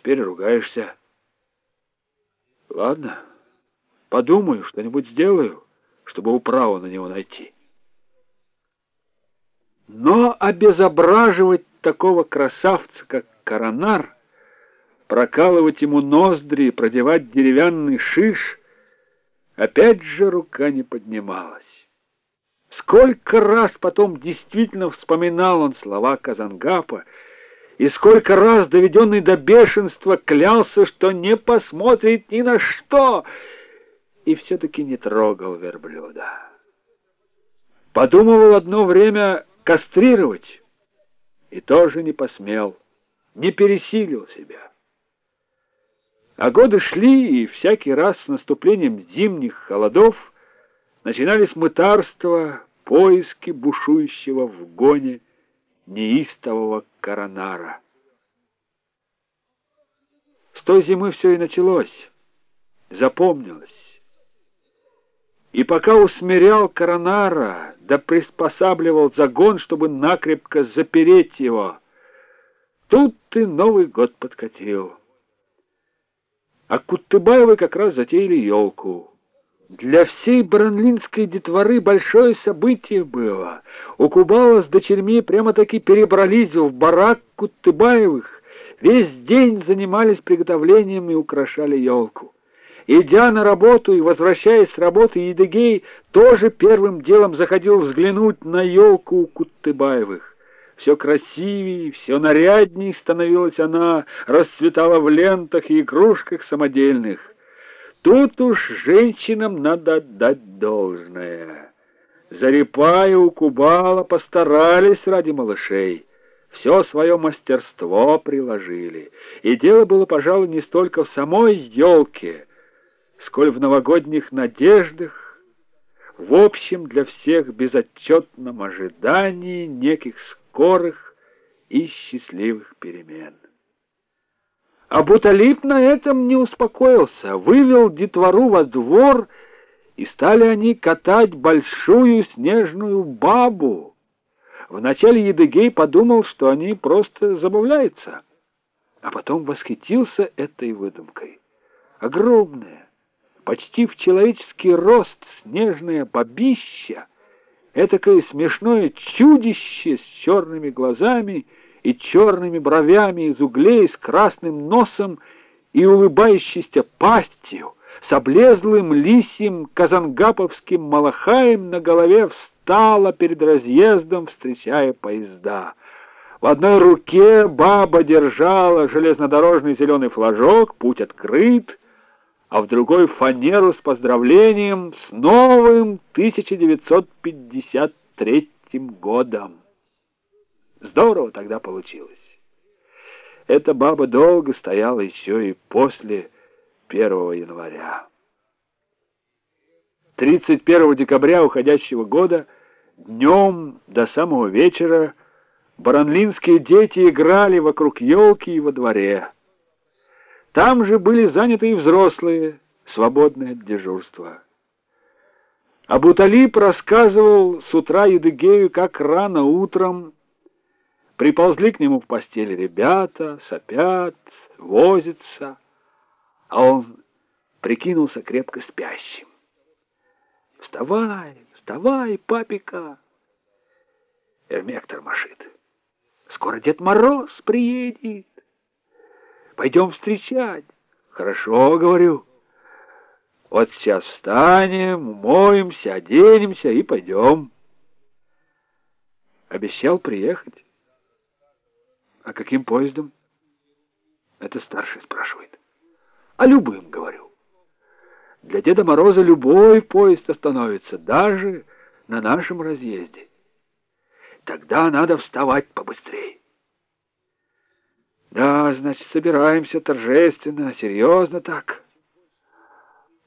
теперь ругаешься. Ладно, подумаю, что-нибудь сделаю, чтобы управу на него найти. Но обезображивать такого красавца, как коронар, прокалывать ему ноздри, продевать деревянный шиш, опять же рука не поднималась. Сколько раз потом действительно вспоминал он слова Казангапа, и сколько раз, доведенный до бешенства, клялся, что не посмотрит ни на что, и все-таки не трогал верблюда. Подумывал одно время кастрировать, и тоже не посмел, не пересилил себя. А годы шли, и всякий раз с наступлением зимних холодов начинались мытарства, поиски бушующего в гоне неистового коронара. С той зимы все и началось, запомнилось. И пока усмирял коронара, да приспосабливал загон, чтобы накрепко запереть его, тут ты Новый год подкатил. А Кутыбаевы как раз затеяли елку. Для всей баранлинской детворы большое событие было. У Кубала с дочерьми прямо-таки перебрались в барак Кутыбаевых. Весь день занимались приготовлением и украшали елку. Идя на работу и возвращаясь с работы, Едыгей тоже первым делом заходил взглянуть на елку у Кутыбаевых. Все красивее, все нарядней становилась она, расцветала в лентах и игрушках самодельных. Тут уж женщинам надо отдать должное. Зарипая у Кубала постарались ради малышей. Все свое мастерство приложили. И дело было, пожалуй, не столько в самой елке, сколь в новогодних надеждах, в общем для всех безотчетном ожидании неких скорых и счастливых перемен. А Буталип на этом не успокоился, вывел детвору во двор, и стали они катать большую снежную бабу. Вначале Едыгей подумал, что они просто забавляются, а потом восхитился этой выдумкой. Огромная, почти в человеческий рост снежная бабища, этакое смешное чудище с черными глазами — и черными бровями из углей, с красным носом и улыбающейся пастью, с облезлым лисьим казангаповским малахаем на голове встала перед разъездом, встречая поезда. В одной руке баба держала железнодорожный зеленый флажок, путь открыт, а в другой фанеру с поздравлением с новым 1953 годом. Здорово тогда получилось. Эта баба долго стояла еще и после 1 января. 31 декабря уходящего года днем до самого вечера баранлинские дети играли вокруг елки и во дворе. Там же были заняты и взрослые, свободные от дежурства. Абуталип рассказывал с утра Едыгею, как рано утром Приползли к нему в постели ребята, сопят, возятся, а он прикинулся крепко спящим. «Вставай, вставай, папика!» Эрмектор машит. «Скоро Дед Мороз приедет. Пойдем встречать». «Хорошо, — говорю. Вот сейчас встанем, умоемся, оденемся и пойдем». Обещал приехать. А каким поездом? Это старший спрашивает. А любым, говорю. Для Деда Мороза любой поезд остановится, даже на нашем разъезде. Тогда надо вставать побыстрее. Да, значит, собираемся торжественно, серьезно так.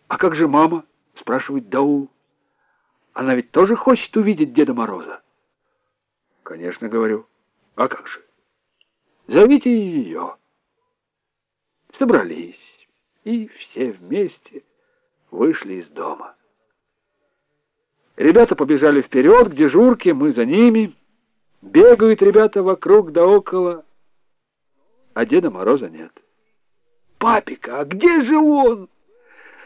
А как же мама? Спрашивает Даул. Она ведь тоже хочет увидеть Деда Мороза. Конечно, говорю. А как же? Зовите ее. Собрались, и все вместе вышли из дома. Ребята побежали вперед к дежурке, мы за ними. Бегают ребята вокруг да около, а Деда Мороза нет. папика, а где же он?»